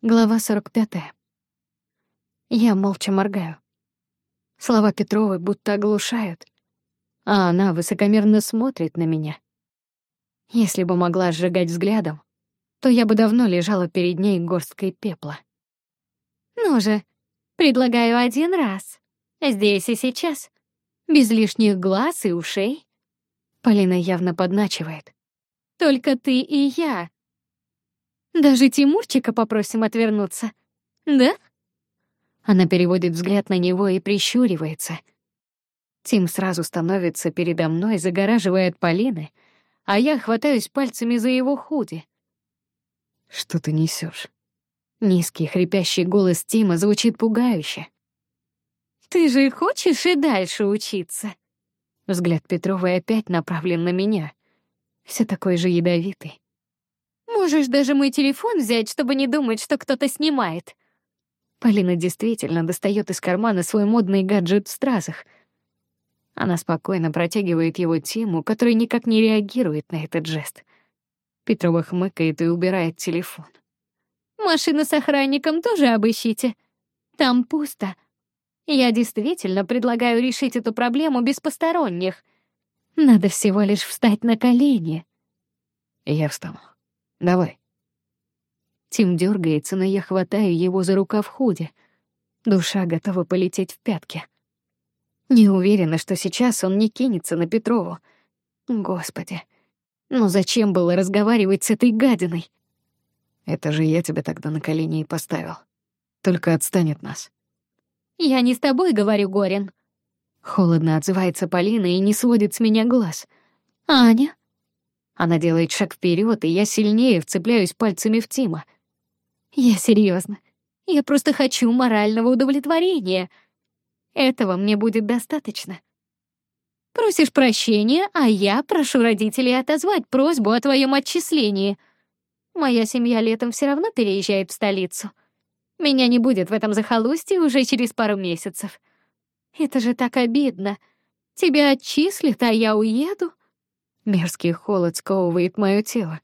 Глава 45. Я молча моргаю. Слова Петровой будто оглушают, а она высокомерно смотрит на меня. Если бы могла сжигать взглядом, то я бы давно лежала перед ней горсткой пепла. Ну же, предлагаю один раз. Здесь и сейчас. Без лишних глаз и ушей. Полина явно подначивает. Только ты и я. Даже Тимурчика попросим отвернуться. Да? Она переводит взгляд на него и прищуривается. Тим сразу становится передо мной, загораживая от Полины, а я хватаюсь пальцами за его худи. Что ты несешь? Низкий хрипящий голос Тима звучит пугающе. Ты же хочешь и дальше учиться? Взгляд Петровой опять направлен на меня. Все такой же ядовитый. Можешь даже мой телефон взять, чтобы не думать, что кто-то снимает. Полина действительно достает из кармана свой модный гаджет в стразах. Она спокойно протягивает его Тиму, который никак не реагирует на этот жест. Петрова хмыкает и убирает телефон. Машину с охранником тоже обыщите. Там пусто. Я действительно предлагаю решить эту проблему без посторонних. Надо всего лишь встать на колени. Я встану. Давай. Тим дергается, но я хватаю его за рукав худи. Душа готова полететь в пятки. Не уверена, что сейчас он не кинется на Петрову. Господи, ну зачем было разговаривать с этой гадиной? Это же я тебя тогда на колени и поставил. Только отстань от нас. Я не с тобой говорю, Горин. Холодно отзывается Полина и не сводит с меня глаз. Аня? Она делает шаг вперед, и я сильнее вцепляюсь пальцами в Тима. Я серьезно. Я просто хочу морального удовлетворения. Этого мне будет достаточно. Просишь прощения, а я прошу родителей отозвать просьбу о твоем отчислении. Моя семья летом все равно переезжает в столицу. Меня не будет в этом захолустье уже через пару месяцев. Это же так обидно. Тебя отчислят, а я уеду. Мерзкий холод сковывает мое тело.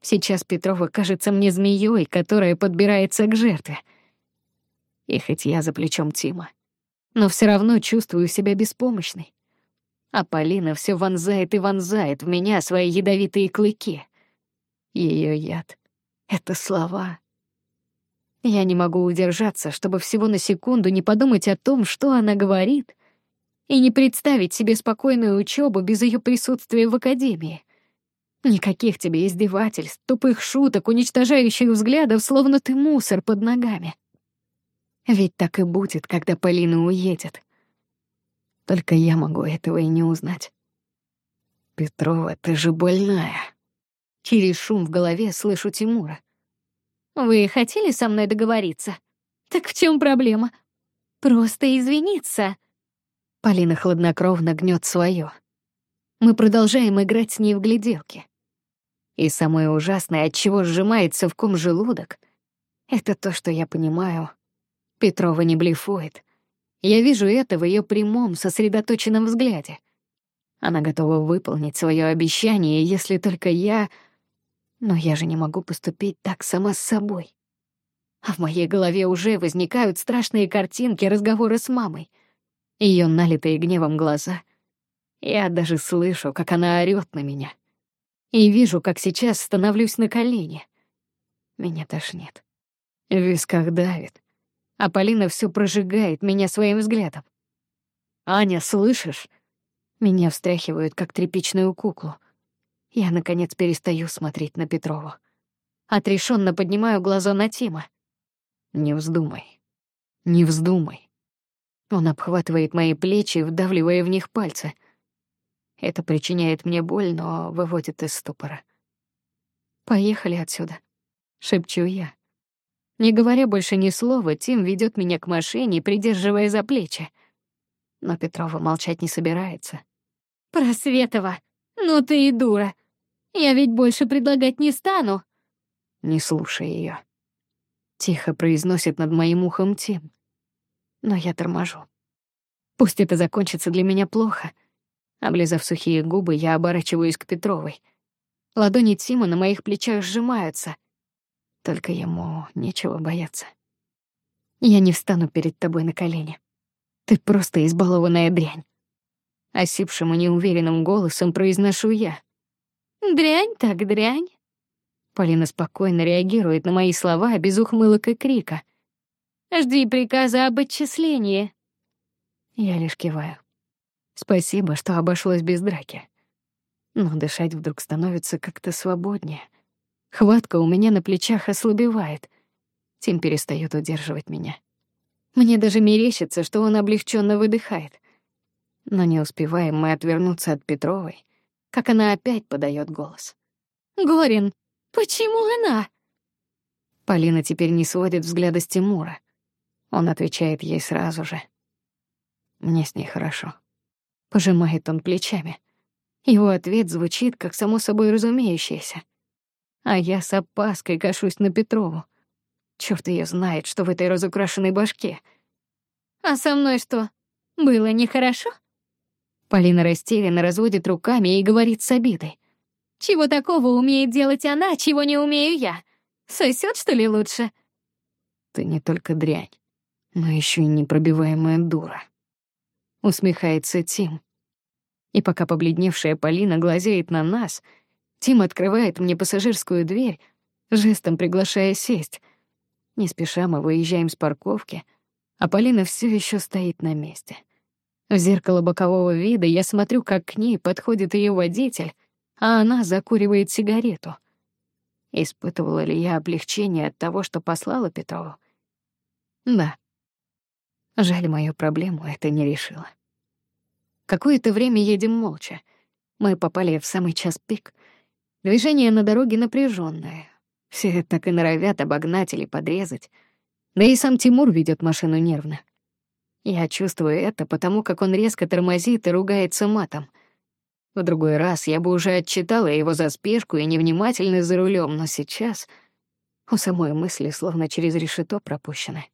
Сейчас Петрова кажется мне змеей, которая подбирается к жертве. И хоть я за плечом Тима, но все равно чувствую себя беспомощной. А Полина все вонзает и вонзает в меня свои ядовитые клыки. Ее яд — это слова. Я не могу удержаться, чтобы всего на секунду не подумать о том, что она говорит, и не представить себе спокойную учебу без ее присутствия в академии. Никаких тебе издевательств, тупых шуток, уничтожающих взглядов, словно ты мусор под ногами. Ведь так и будет, когда Полина уедет. Только я могу этого и не узнать. Петрова, ты же больная. Через шум в голове слышу Тимура. Вы хотели со мной договориться? Так в чем проблема? Просто извиниться. Полина хладнокровно гнет свое. Мы продолжаем играть с ней в гляделки. И самое ужасное, от чего сжимается в ком желудок, это то, что я понимаю. Петрова не блефует. Я вижу это в ее прямом, сосредоточенном взгляде. Она готова выполнить свое обещание, если только я... Но я же не могу поступить так сама с собой. А в моей голове уже возникают страшные картинки разговора с мамой — ее налитые гневом глаза. Я даже слышу, как она орёт на меня. И вижу, как сейчас становлюсь на колени. Меня тошнит. В висках давит. А Полина всё прожигает меня своим взглядом. «Аня, слышишь?» Меня встряхивают, как тряпичную куклу. Я, наконец, перестаю смотреть на Петрову. Отрешенно поднимаю глаза на Тима. «Не вздумай. Не вздумай. Он обхватывает мои плечи, вдавливая в них пальцы. Это причиняет мне боль, но выводит из ступора. «Поехали отсюда», — шепчу я. Не говоря больше ни слова, Тим ведет меня к машине, придерживая за плечи. Но Петрова молчать не собирается. «Просветова, ну ты и дура. Я ведь больше предлагать не стану». «Не слушай ее. Тихо произносит над моим ухом Тим но я торможу. Пусть это закончится для меня плохо. Облизав сухие губы, я оборачиваюсь к Петровой. Ладони Тима на моих плечах сжимаются. Только ему нечего бояться. Я не встану перед тобой на колени. Ты просто избалованная дрянь. Осипшим и неуверенным голосом произношу я. Дрянь так дрянь. Полина спокойно реагирует на мои слова без ухмылок и крика. Жди приказа об отчислении. Я лишь киваю. Спасибо, что обошлось без драки. Но дышать вдруг становится как-то свободнее. Хватка у меня на плечах ослабевает. Тим перестает удерживать меня. Мне даже мерещится, что он облегченно выдыхает. Но не успеваем мы отвернуться от Петровой, как она опять подает голос. «Горин, почему она?» Полина теперь не сводит взгляда с Тимура. Он отвечает ей сразу же. «Мне с ней хорошо». Пожимает он плечами. Его ответ звучит, как само собой разумеющееся. А я с опаской кашусь на Петрову. Чёрт её знает, что в этой разукрашенной башке. «А со мной что, было нехорошо?» Полина растерянно разводит руками и говорит с обидой. «Чего такого умеет делать она, чего не умею я? Сосёт, что ли, лучше?» «Ты не только дрянь, но ещё и непробиваемая дура», — усмехается Тим. И пока побледневшая Полина глазеет на нас, Тим открывает мне пассажирскую дверь, жестом приглашая сесть. Не спеша мы выезжаем с парковки, а Полина всё ещё стоит на месте. В зеркало бокового вида я смотрю, как к ней подходит ее водитель, а она закуривает сигарету. Испытывала ли я облегчение от того, что послала Петрову? Да. Жаль, мою проблему это не решило. Какое-то время едем молча. Мы попали в самый час пик. Движение на дороге напряженное. Все так и норовят обогнать или подрезать. Да и сам Тимур ведет машину нервно. Я чувствую это, потому как он резко тормозит и ругается матом. В другой раз я бы уже отчитала его за спешку и невнимательность за рулем, но сейчас у самой мысли словно через решето пропущены.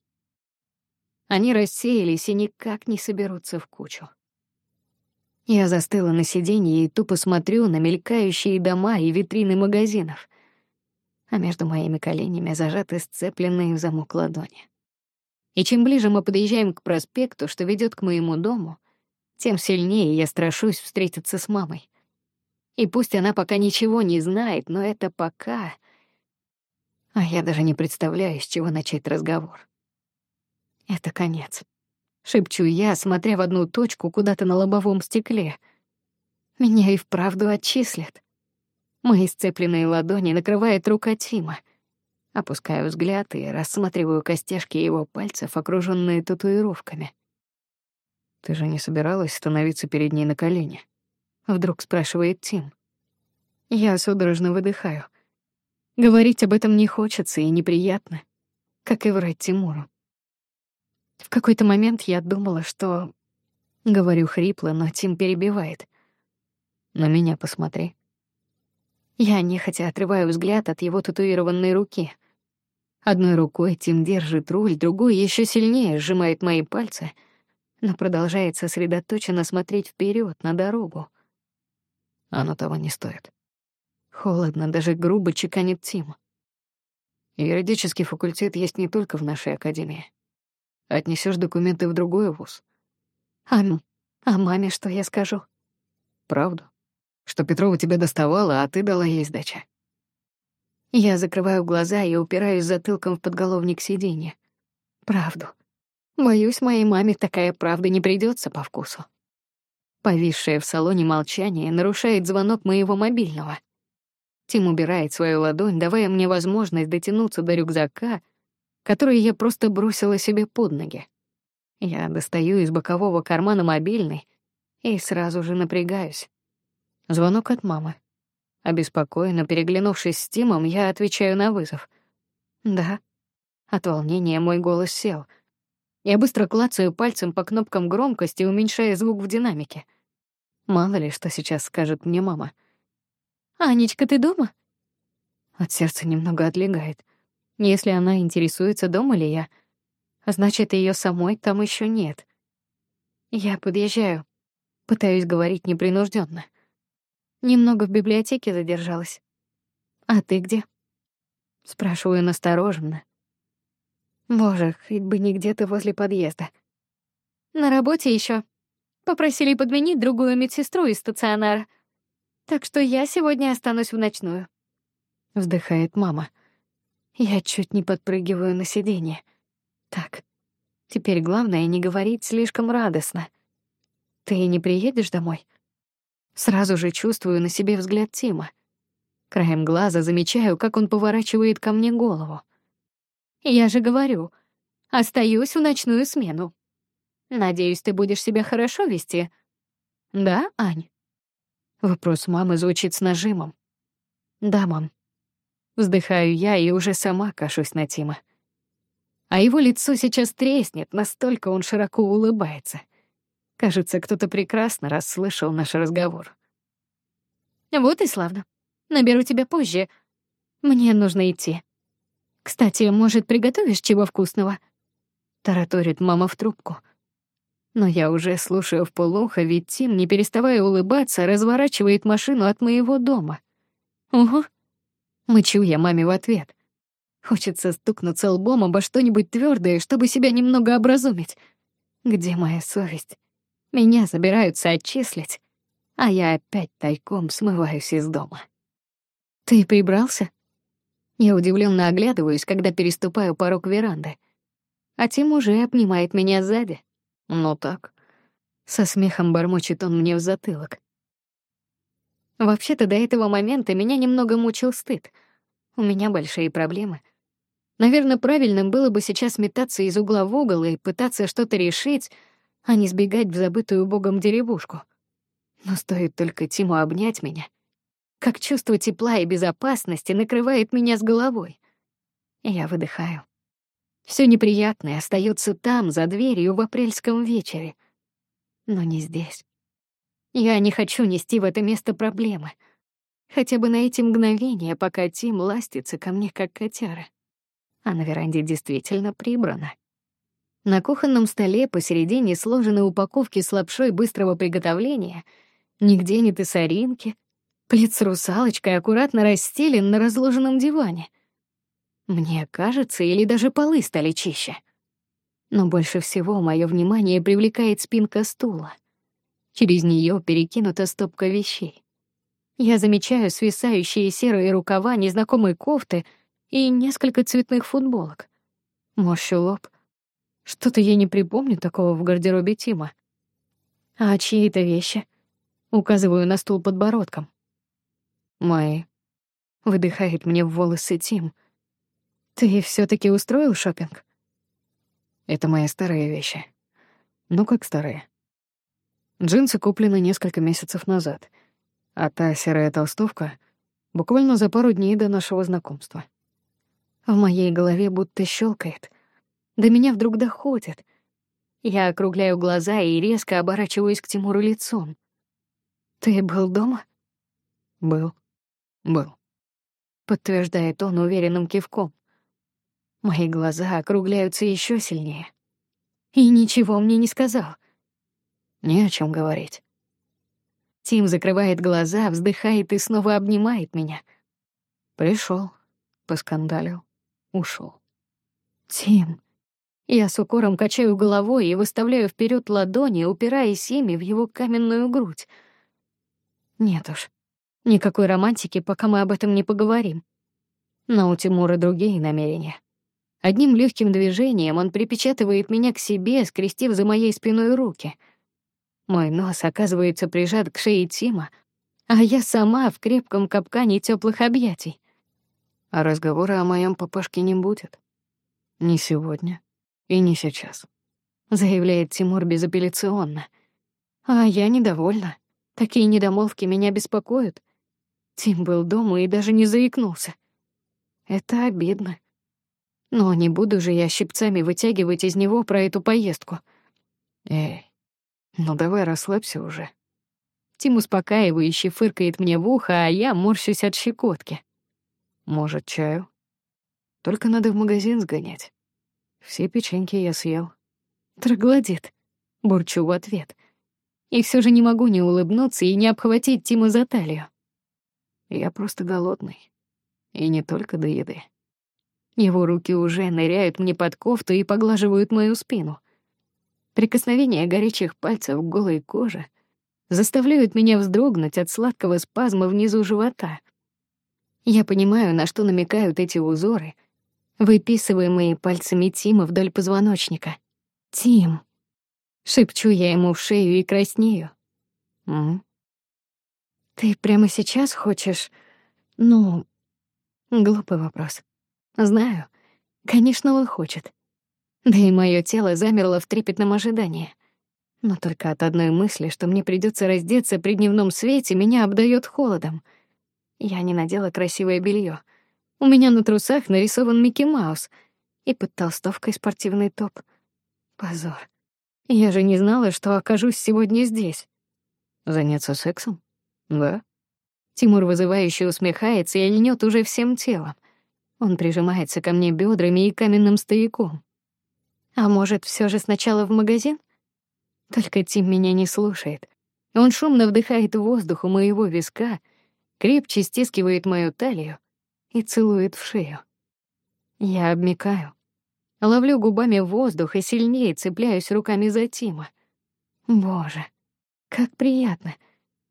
Они рассеялись и никак не соберутся в кучу. Я застыла на сиденье и тупо смотрю на мелькающие дома и витрины магазинов, а между моими коленями зажаты сцепленные в замок ладони. И чем ближе мы подъезжаем к проспекту, что ведет к моему дому, тем сильнее я страшусь встретиться с мамой. И пусть она пока ничего не знает, но это пока... А я даже не представляю, с чего начать разговор. Это конец. Шепчу я, смотря в одну точку куда-то на лобовом стекле. Меня и вправду отчислят. Мои сцепленные ладони накрывает рука Тима — Опускаю взгляд и рассматриваю костяшки его пальцев, окружённые татуировками. «Ты же не собиралась становиться перед ней на колени?» Вдруг спрашивает Тим. Я судорожно выдыхаю. Говорить об этом не хочется и неприятно, как и врать Тимуру. В какой-то момент я думала, что... Говорю хрипло, но Тим перебивает. «На меня посмотри». Я нехотя отрываю взгляд от его татуированной руки — Одной рукой Тим держит руль, другой еще сильнее сжимает мои пальцы, но продолжает сосредоточенно смотреть вперед на дорогу. Оно того не стоит. Холодно, даже грубо чеканит Тим. Юридический факультет есть не только в нашей академии. Отнесешь документы в другой вуз. А, а маме что я скажу? Правду. Что Петрова тебя доставала, а ты дала ей сдача. Я закрываю глаза и упираюсь затылком в подголовник сиденья. Правду. Боюсь, моей маме такая правда не придется по вкусу. Повисшее в салоне молчание нарушает звонок моего мобильного. Тим убирает свою ладонь, давая мне возможность дотянуться до рюкзака, который я просто бросила себе под ноги. Я достаю из бокового кармана мобильный и сразу же напрягаюсь. Звонок от мамы. Обеспокоенно переглянувшись с Тимом, я отвечаю на вызов. «Да». От волнения мой голос сел. Я быстро клацаю пальцем по кнопкам громкости, уменьшая звук в динамике. Мало ли, что сейчас скажет мне мама. «Анечка, ты дома?» От сердца немного отлегает. Если она интересуется, дома ли я, значит, ее самой там еще нет. Я подъезжаю. Пытаюсь говорить непринужденно. Немного в библиотеке задержалась. А ты где? Спрашиваю настороженно. Боже, хоть бы не где-то возле подъезда. На работе еще. Попросили подменить другую медсестру из стационара. Так что я сегодня останусь в ночную. Вздыхает мама. Я чуть не подпрыгиваю на сиденье. Так, теперь главное не говорить слишком радостно. Ты не приедешь домой? Сразу же чувствую на себе взгляд Тима. Краем глаза замечаю, как он поворачивает ко мне голову. Я же говорю, остаюсь в ночную смену. Надеюсь, ты будешь себя хорошо вести. Да, Ань? Вопрос мамы звучит с нажимом. Да, мам. Вздыхаю я и уже сама кашусь на Тима. А его лицо сейчас треснет, настолько он широко улыбается. Кажется, кто-то прекрасно расслышал наш разговор. Вот и славно. Наберу тебя позже. Мне нужно идти. Кстати, может, приготовишь чего вкусного? Тараторит мама в трубку. Но я уже слушаю в полухо, ведь Тим, не переставая улыбаться, разворачивает машину от моего дома. Угу. Мычу я маме в ответ. Хочется стукнуться лбом обо что-нибудь твердое, чтобы себя немного образумить. Где моя совесть? Меня собираются отчислить, а я опять тайком смываюсь из дома. Ты прибрался? Я удивленно оглядываюсь, когда переступаю порог веранды. А Тим уже обнимает меня сзади. Ну так. Со смехом бормочет он мне в затылок. Вообще-то до этого момента меня немного мучил стыд. У меня большие проблемы. Наверное, правильным было бы сейчас метаться из угла в угол и пытаться что-то решить, а не сбегать в забытую богом деревушку. Но стоит только Тиму обнять меня, как чувство тепла и безопасности накрывает меня с головой. Я выдыхаю. Все неприятное остается там, за дверью в апрельском вечере. Но не здесь. Я не хочу нести в это место проблемы. Хотя бы на эти мгновения, пока Тим ластится ко мне, как котяра. А на веранде действительно прибрано. На кухонном столе посередине сложены упаковки с лапшой быстрого приготовления, нигде не тесаринки, Плед с русалочкой аккуратно расстелен на разложенном диване. Мне кажется, или даже полы стали чище. Но больше всего мое внимание привлекает спинка стула. Через нее перекинута стопка вещей. Я замечаю свисающие серые рукава незнакомой кофты и несколько цветных футболок. Морщу лоб. Что-то я не припомню такого в гардеробе Тима. А чьи это вещи? Указываю на стул подбородком. Мои. Выдыхает мне в волосы Тим. Ты все таки устроил шопинг? Это мои старые вещи. Ну как старые? Джинсы куплены несколько месяцев назад, а та серая толстовка буквально за пару дней до нашего знакомства. В моей голове будто щелкает. До меня вдруг доходит. Я округляю глаза и резко оборачиваюсь к Тимуру лицом. Ты был дома? Был. Был. Подтверждает он уверенным кивком. Мои глаза округляются еще сильнее. И ничего мне не сказал. Не о чем говорить. Тим закрывает глаза, вздыхает и снова обнимает меня. Пришел, поскандалил, ушел. Тим. Я с укором качаю головой и выставляю вперед ладони, упираясь ими в его каменную грудь. Нет уж. Никакой романтики, пока мы об этом не поговорим. Но у Тимура другие намерения. Одним легким движением он припечатывает меня к себе, скрестив за моей спиной руки. Мой нос оказывается прижат к шее Тима, а я сама в крепком капкане теплых объятий. А разговора о моем папашке не будет. Ни сегодня и не сейчас, заявляет Тимур безапелляционно. А я недовольна. Такие недомолвки меня беспокоят. Тим был дома и даже не заикнулся. Это обидно. Но не буду же я щипцами вытягивать из него про эту поездку. Эй, ну давай расслабься уже. Тим успокаивающе фыркает мне в ухо, а я морщусь от щекотки. Может, чаю? Только надо в магазин сгонять. Все печеньки я съел. Троглодит, бурчу в ответ. И все же не могу не улыбнуться и не обхватить Тима за талию. Я просто голодный. И не только до еды. Его руки уже ныряют мне под кофту и поглаживают мою спину. Прикосновение горячих пальцев к голой коже заставляют меня вздрогнуть от сладкого спазма внизу живота. Я понимаю, на что намекают эти узоры, выписываемые пальцами Тима вдоль позвоночника. «Тим!» — шепчу я ему в шею и краснею. «М? Ты прямо сейчас хочешь... Ну...» Глупый вопрос. Знаю. Конечно, он хочет. Да и мое тело замерло в трепетном ожидании. Но только от одной мысли, что мне придется раздеться при дневном свете, меня обдает холодом. Я не надела красивое белье. У меня на трусах нарисован Микки Маус и под толстовкой спортивный топ. Позор. Я же не знала, что окажусь сегодня здесь. Заняться сексом? Да. Тимур вызывающе усмехается и льнет уже всем телом. Он прижимается ко мне бедрами и каменным стояком. А может, все же сначала в магазин? Только Тим меня не слушает. Он шумно вдыхает воздух у моего виска, крепче стискивает мою талию и целует в шею. Я обмикаю. Ловлю губами воздух и сильнее цепляюсь руками за Тима. Боже, как приятно.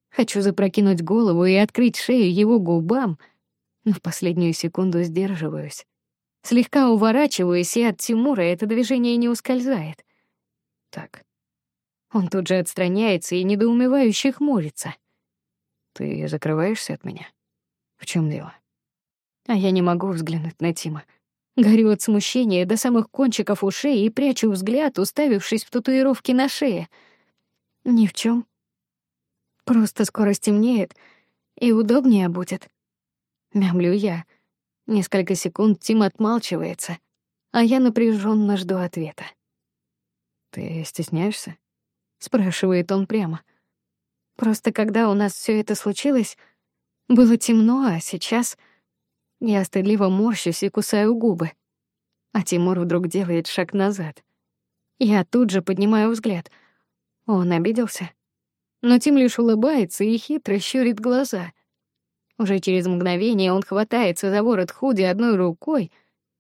Хочу запрокинуть голову и открыть шею его губам — но в последнюю секунду сдерживаюсь. Слегка уворачиваюсь, и от Тимура это движение не ускользает. Так. Он тут же отстраняется и недоумевающе хмурится. Ты закрываешься от меня? В чем дело? А я не могу взглянуть на Тима. Горю от смущения до самых кончиков ушей и прячу взгляд, уставившись в татуировки на шее. Ни в чем. Просто скоро стемнеет, и удобнее будет. Мямлю я. Несколько секунд Тим отмалчивается, а я напряженно жду ответа. «Ты стесняешься?» — спрашивает он прямо. «Просто когда у нас все это случилось, было темно, а сейчас я стыдливо морщусь и кусаю губы. А Тимур вдруг делает шаг назад. Я тут же поднимаю взгляд. Он обиделся. Но Тим лишь улыбается и хитро щурит глаза — уже через мгновение он хватается за ворот худи одной рукой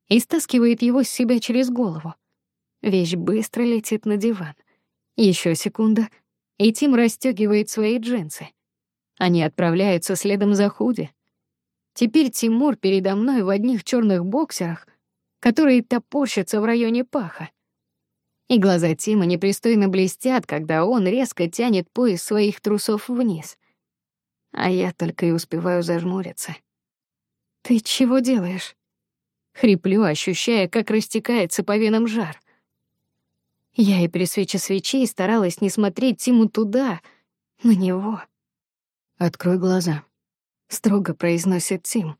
и стаскивает его с себя через голову. Вещь быстро летит на диван. Еще секунда, и Тим расстегивает свои джинсы. Они отправляются следом за худи. Теперь Тимур передо мной в одних черных боксерах, которые топорщатся в районе паха. И глаза Тима непристойно блестят, когда он резко тянет пояс своих трусов вниз а я только и успеваю зажмуриться. «Ты чего делаешь?» Хриплю, ощущая, как растекается по венам жар. Я и при свече свечей старалась не смотреть Тиму туда, на него. «Открой глаза», — строго произносит Тим.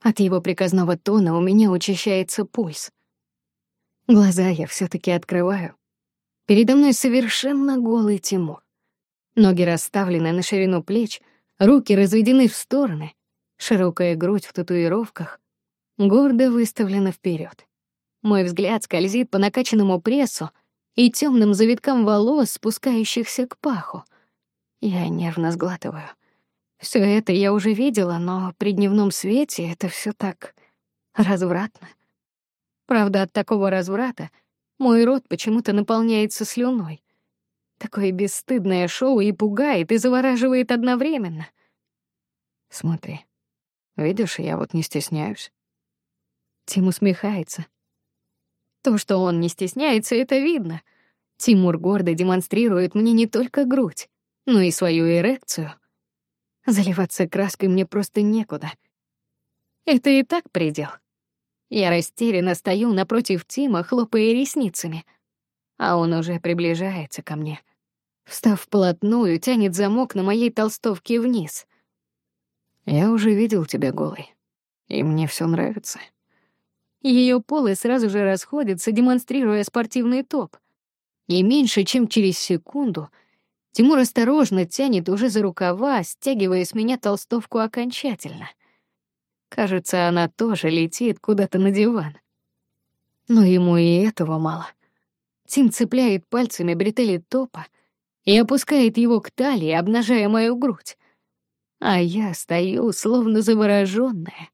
От его приказного тона у меня учащается пульс. Глаза я все таки открываю. Передо мной совершенно голый Тимур. Ноги расставлены на ширину плеч, руки разведены в стороны, широкая грудь в татуировках гордо выставлена вперед. Мой взгляд скользит по накачанному прессу и темным завиткам волос, спускающихся к паху. Я нервно сглатываю. Все это я уже видела, но при дневном свете это все так развратно. Правда, от такого разврата мой рот почему-то наполняется слюной. Такое бесстыдное шоу и пугает, и завораживает одновременно. Смотри. Видишь, я вот не стесняюсь. Тим усмехается. То, что он не стесняется, это видно. Тимур гордо демонстрирует мне не только грудь, но и свою эрекцию. Заливаться краской мне просто некуда. Это и так предел. Я растерянно стою напротив Тима, хлопая ресницами, а он уже приближается ко мне — Встав вплотную, тянет замок на моей толстовке вниз. Я уже видел тебя голой, и мне все нравится. Ее полы сразу же расходятся, демонстрируя спортивный топ. И меньше чем через секунду Тимур осторожно тянет уже за рукава, стягивая с меня толстовку окончательно. Кажется, она тоже летит куда-то на диван. Но ему и этого мало. Тим цепляет пальцами бретели топа, и опускает его к талии, обнажая мою грудь. А я стою, словно заворожённая,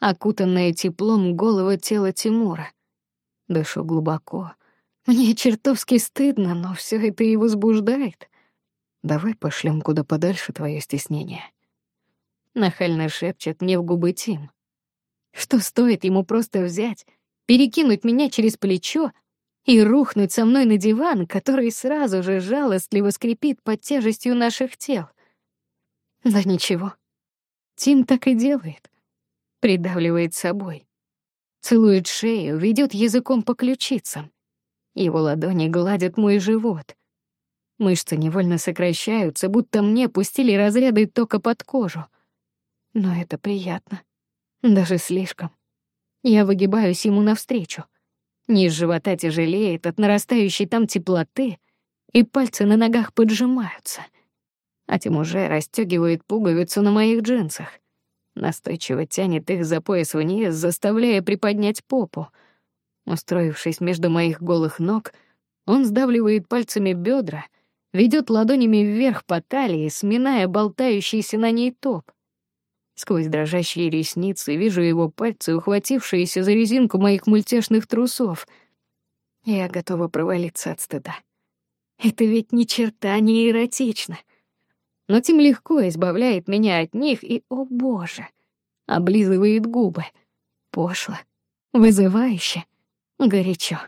окутанное теплом голого тела Тимура. Дышу глубоко. Мне чертовски стыдно, но все это и возбуждает. Давай пошлем куда подальше твое стеснение. Нахально шепчет мне в губы Тим. Что стоит ему просто взять, перекинуть меня через плечо и рухнуть со мной на диван, который сразу же жалостливо скрипит под тяжестью наших тел? Да ничего. Тим так и делает. Придавливает собой. Целует шею, ведет языком по ключицам. Его ладони гладят мой живот. Мышцы невольно сокращаются, будто мне пустили разряды тока под кожу. Но это приятно. Даже слишком. Я выгибаюсь ему навстречу. Низ живота тяжелеет от нарастающей там теплоты, и пальцы на ногах поджимаются. А Тим уже расстёгивает пуговицу на моих джинсах. Настойчиво тянет их за пояс вниз, заставляя приподнять попу. Устроившись между моих голых ног, он сдавливает пальцами бедра, ведет ладонями вверх по талии, сминая болтающийся на ней топ. Сквозь дрожащие ресницы вижу его пальцы, ухватившиеся за резинку моих мультяшных трусов. Я готова провалиться от стыда. Это ведь ни черта не эротично. Но тем легко избавляет меня от них и, о боже, облизывает губы. Пошло, вызывающе, горячо.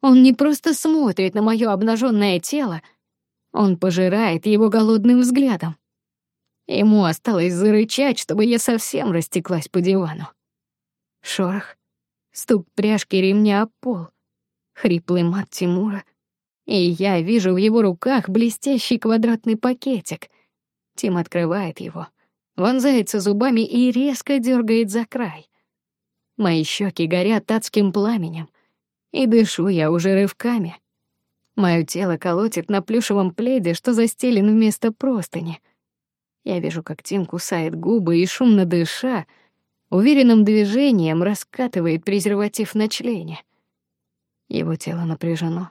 Он не просто смотрит на моё обнажённое тело, он пожирает его голодным взглядом. Ему осталось зарычать, чтобы я совсем растеклась по дивану. Шорох, стук пряжки ремня об пол, хриплый мат Тимура, и я вижу в его руках блестящий квадратный пакетик. Тим открывает его, вонзается зубами и резко дергает за край. Мои щеки горят адским пламенем, и дышу я уже рывками. Моё тело колотит на плюшевом пледе, что застелен вместо простыни — я вижу, как Тим кусает губы и, шумно дыша, уверенным движением раскатывает презерватив на члене. Его тело напряжено.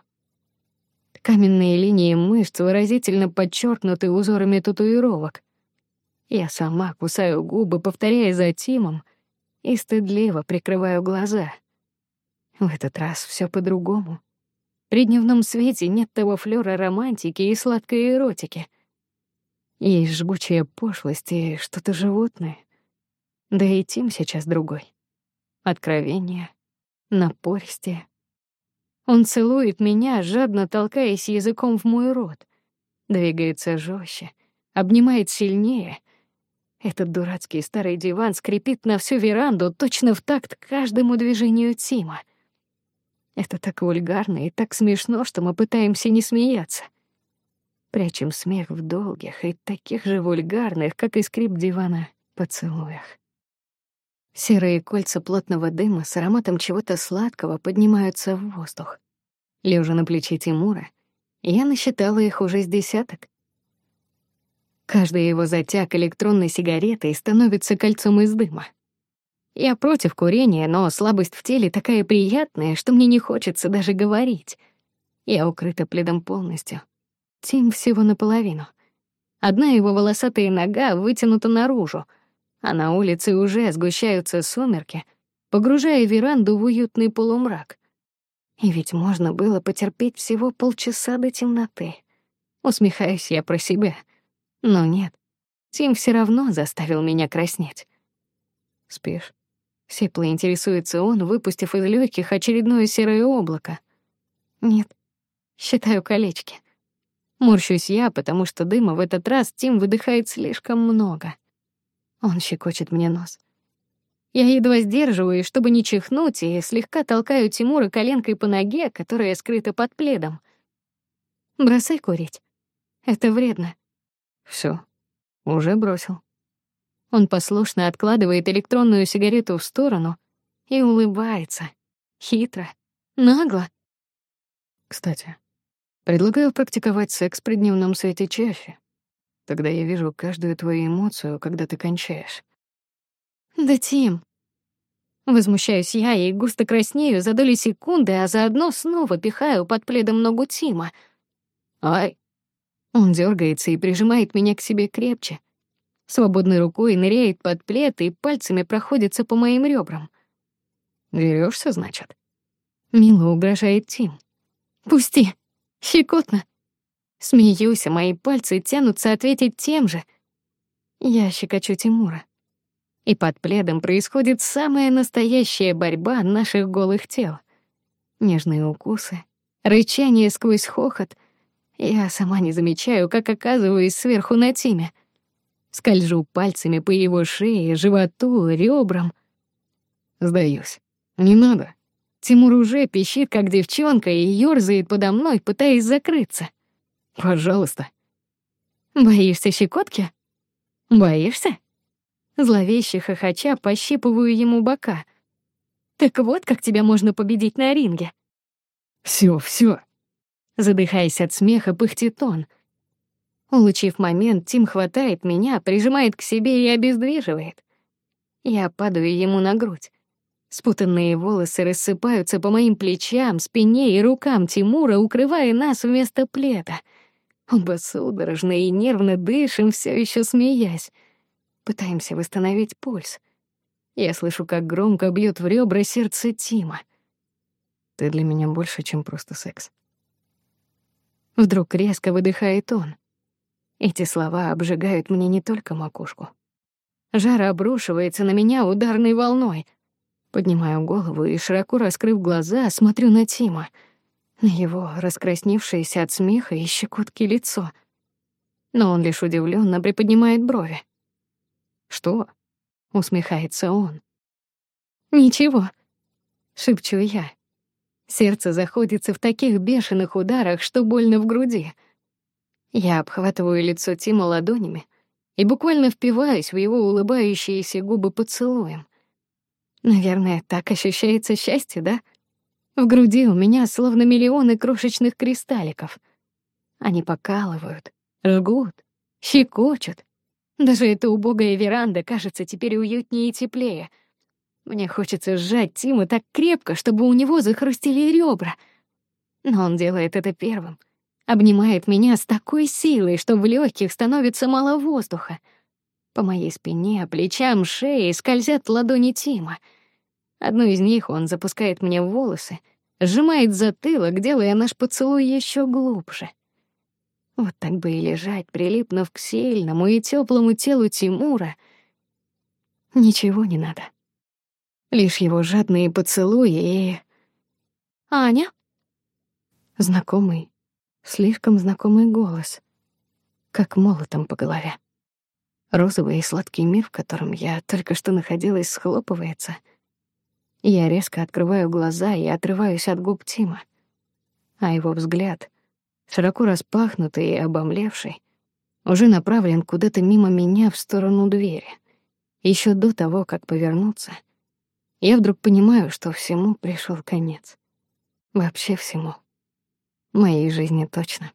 Каменные линии мышц выразительно подчеркнуты узорами татуировок. Я сама кусаю губы, повторяя за Тимом, и стыдливо прикрываю глаза. В этот раз все по-другому. При дневном свете нет того флёра романтики и сладкой эротики — есть жгучая пошлость и что-то животное. Да и Тим сейчас другой. Откровение, напористее. Он целует меня, жадно толкаясь языком в мой рот. Двигается жестче, обнимает сильнее. Этот дурацкий старый диван скрипит на всю веранду точно в такт каждому движению Тима. Это так вульгарно и так смешно, что мы пытаемся не смеяться — Прячем смех в долгих и таких же вульгарных, как и скрип дивана, поцелуях. Серые кольца плотного дыма с ароматом чего-то сладкого поднимаются в воздух. Лежа на плече Тимура, я насчитала их уже с десяток. Каждый его затяг электронной сигаретой становится кольцом из дыма. Я против курения, но слабость в теле такая приятная, что мне не хочется даже говорить. Я укрыта пледом полностью. Тим всего наполовину. Одна его волосатая нога вытянута наружу, а на улице уже сгущаются сумерки, погружая веранду в уютный полумрак. И ведь можно было потерпеть всего полчаса до темноты. Усмехаюсь я про себя. Но нет, Тим все равно заставил меня краснеть. «Спишь?» — сипло интересуется он, выпустив из легких очередное серое облако. «Нет, считаю колечки». Морщусь я, потому что дыма в этот раз Тим выдыхает слишком много. Он щекочет мне нос. Я едва сдерживаюсь, чтобы не чихнуть, и слегка толкаю Тимура коленкой по ноге, которая скрыта под пледом. «Бросай курить. Это вредно». Все, уже бросил». Он послушно откладывает электронную сигарету в сторону и улыбается. Хитро, нагло. «Кстати, Предлагаю практиковать секс при дневном свете чаще. Тогда я вижу каждую твою эмоцию, когда ты кончаешь. Да, Тим. Возмущаюсь я и густо краснею за доли секунды, а заодно снова пихаю под пледом ногу Тима. Ай. Он дергается и прижимает меня к себе крепче. Свободной рукой ныряет под плед и пальцами проходится по моим ребрам. Верёшься, значит? Мило угрожает Тим. Пусти. Щекотно. Смеюсь, а мои пальцы тянутся ответить тем же. Я щекочу Тимура. И под пледом происходит самая настоящая борьба наших голых тел. Нежные укусы, рычание сквозь хохот. Я сама не замечаю, как оказываюсь сверху на Тиме. Скольжу пальцами по его шее, животу, ребрам. Сдаюсь. Не надо. Тимур уже пищит, как девчонка, и ёрзает подо мной, пытаясь закрыться. Пожалуйста. Боишься щекотки? Боишься? Зловеще хохоча пощипываю ему бока. Так вот, как тебя можно победить на ринге. Всё, всё. Задыхаясь от смеха, пыхтит он — Улучив момент, Тим хватает меня, прижимает к себе и обездвиживает. Я падаю ему на грудь. Спутанные волосы рассыпаются по моим плечам, спине и рукам Тимура, укрывая нас вместо пледа. Оба судорожно и нервно дышим, все еще смеясь. Пытаемся восстановить пульс. Я слышу, как громко бьет в ребра сердце Тима. Ты для меня больше, чем просто секс. Вдруг резко выдыхает он. Эти слова обжигают мне не только макушку. Жара обрушивается на меня ударной волной. Поднимаю голову и, широко раскрыв глаза, смотрю на Тима. На его раскрасневшееся от смеха и щекотки лицо. Но он лишь удивленно приподнимает брови. «Что?» — усмехается он. «Ничего», — шепчу я. Сердце заходится в таких бешеных ударах, что больно в груди — я обхватываю лицо Тима ладонями и буквально впиваюсь в его улыбающиеся губы поцелуем. Наверное, так ощущается счастье, да? В груди у меня словно миллионы крошечных кристалликов. Они покалывают, жгут, щекочут. Даже эта убогая веранда кажется теперь уютнее и теплее. Мне хочется сжать Тима так крепко, чтобы у него захрустили ребра. Но он делает это первым — обнимает меня с такой силой, что в легких становится мало воздуха. По моей спине, плечам, шее скользят ладони Тима. Одну из них он запускает мне в волосы, сжимает затылок, делая наш поцелуй еще глубже. Вот так бы и лежать, прилипнув к сильному и теплому телу Тимура. Ничего не надо. Лишь его жадные поцелуи и... «Аня?» Знакомый, Слишком знакомый голос, как молотом по голове. Розовый и сладкий мир, в котором я только что находилась, схлопывается. Я резко открываю глаза и отрываюсь от губ Тима. А его взгляд, широко распахнутый и обомлевший, уже направлен куда-то мимо меня в сторону двери. Еще до того, как повернуться, я вдруг понимаю, что всему пришел конец. Вообще всему. Моей жизни точно.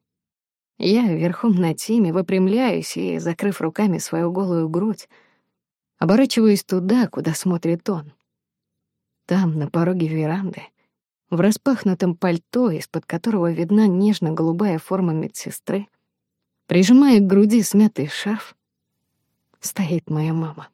Я верхом на Тиме выпрямляюсь и, закрыв руками свою голую грудь, оборачиваюсь туда, куда смотрит он. Там, на пороге веранды, в распахнутом пальто, из-под которого видна нежно-голубая форма медсестры, прижимая к груди смятый шарф, стоит моя мама.